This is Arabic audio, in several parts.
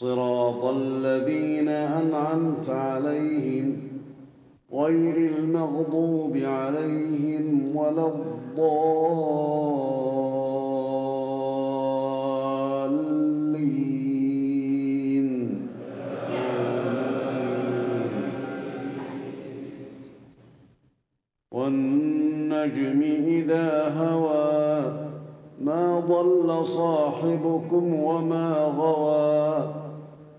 صراط الذين أنعمت عليهم غير المغضوب عليهم ولا الضالين. والنجم إذا هوى ما ضل صاحبكم وما غوى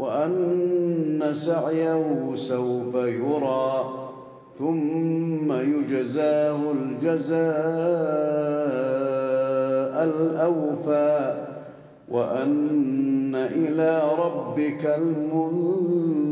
وأن سعيه سوف يرى ثم يجزاه الجزاء الأوفى وأن إلى ربك المنتهى.